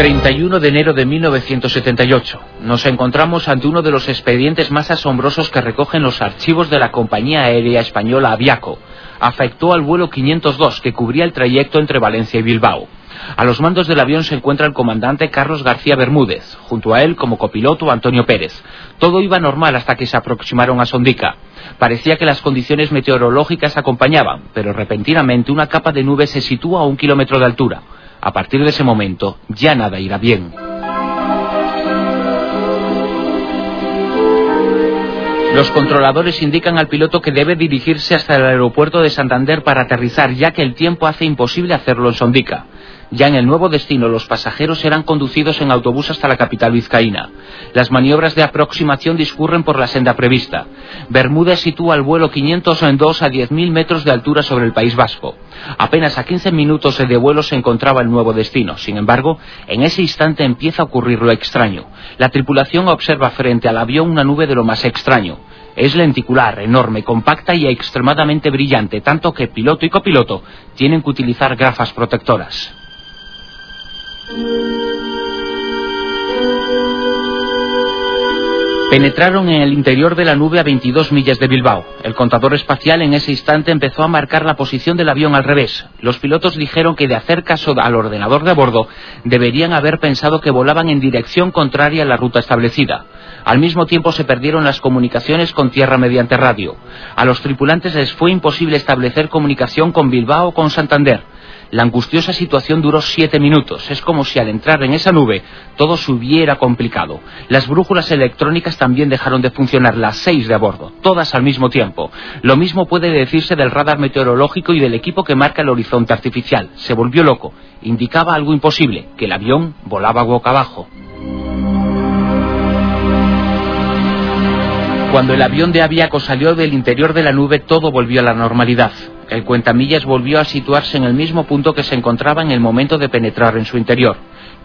31 de enero de 1978. Nos encontramos ante uno de los expedientes más asombrosos que recogen los archivos de la compañía aérea española Aviaco. Afectó al vuelo 502 que cubría el trayecto entre Valencia y Bilbao. A los mandos del avión se encuentra el comandante Carlos García Bermúdez, junto a él como copiloto Antonio Pérez. Todo iba normal hasta que se aproximaron a Sondica. Parecía que las condiciones meteorológicas acompañaban, pero repentinamente una capa de nube se sitúa a un kilómetro de altura. A partir de ese momento ya nada irá bien. Los controladores indican al piloto que debe dirigirse hasta el aeropuerto de Santander para aterrizar, ya que el tiempo hace imposible hacerlo en Sondica. Ya en el nuevo destino, los pasajeros serán conducidos en autobús hasta la capital vizcaína. Las maniobras de aproximación discurren por la senda prevista. Bermuda sitúa el vuelo 502 a 10.000 metros de altura sobre el País Vasco. Apenas a 15 minutos de vuelo se encontraba el nuevo destino. Sin embargo, en ese instante empieza a ocurrir lo extraño. La tripulación observa frente al avión una nube de lo más extraño. Es lenticular, enorme, compacta y extremadamente brillante, tanto que piloto y copiloto tienen que utilizar gafas protectoras. Penetraron en el interior de la nube a 22 millas de Bilbao. El contador espacial en ese instante empezó a marcar la posición del avión al revés. Los pilotos dijeron que de hacer caso al ordenador de bordo deberían haber pensado que volaban en dirección contraria a la ruta establecida. Al mismo tiempo se perdieron las comunicaciones con tierra mediante radio. A los tripulantes les fue imposible establecer comunicación con Bilbao o con Santander. La angustiosa situación duró siete minutos. Es como si al entrar en esa nube todo se hubiera complicado. Las brújulas electrónicas también dejaron de funcionar, las seis de a bordo, todas al mismo tiempo. Lo mismo puede decirse del radar meteorológico y del equipo que marca el horizonte artificial. Se volvió loco. Indicaba algo imposible, que el avión volaba boca abajo. Cuando el avión de Aviaco salió del interior de la nube, todo volvió a la normalidad. El cuentamillas volvió a situarse en el mismo punto que se encontraba en el momento de penetrar en su interior.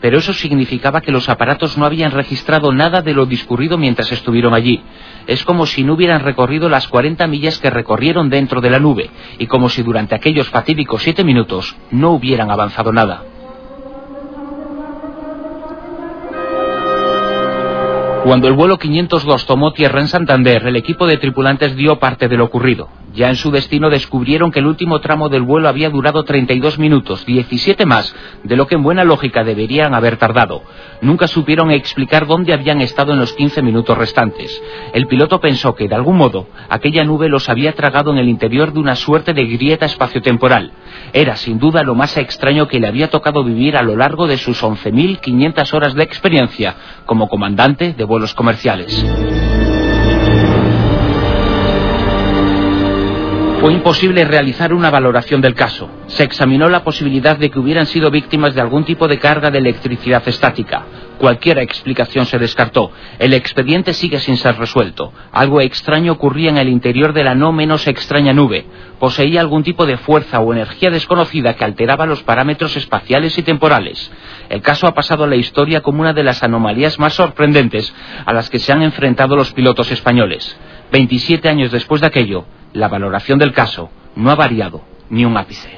Pero eso significaba que los aparatos no habían registrado nada de lo discurrido mientras estuvieron allí. Es como si no hubieran recorrido las 40 millas que recorrieron dentro de la nube, y como si durante aquellos fatídicos siete minutos no hubieran avanzado nada. Cuando el vuelo 502 tomó tierra en Santander, el equipo de tripulantes dio parte de lo ocurrido. Ya en su destino descubrieron que el último tramo del vuelo había durado 32 minutos, 17 más de lo que en buena lógica deberían haber tardado. Nunca supieron explicar dónde habían estado en los 15 minutos restantes. El piloto pensó que, de algún modo, aquella nube los había tragado en el interior de una suerte de grieta espaciotemporal. Era, sin duda, lo más extraño que le había tocado vivir a lo largo de sus 11.500 horas de experiencia como comandante de vuelos comerciales. Fue imposible realizar una valoración del caso. Se examinó la posibilidad de que hubieran sido víctimas de algún tipo de carga de electricidad estática. Cualquier explicación se descartó. El expediente sigue sin ser resuelto. Algo extraño ocurría en el interior de la no menos extraña nube. Poseía algún tipo de fuerza o energía desconocida que alteraba los parámetros espaciales y temporales. El caso ha pasado a la historia como una de las anomalías más sorprendentes a las que se han enfrentado los pilotos españoles. 27 años después de aquello, la valoración del caso no ha variado ni un ápice.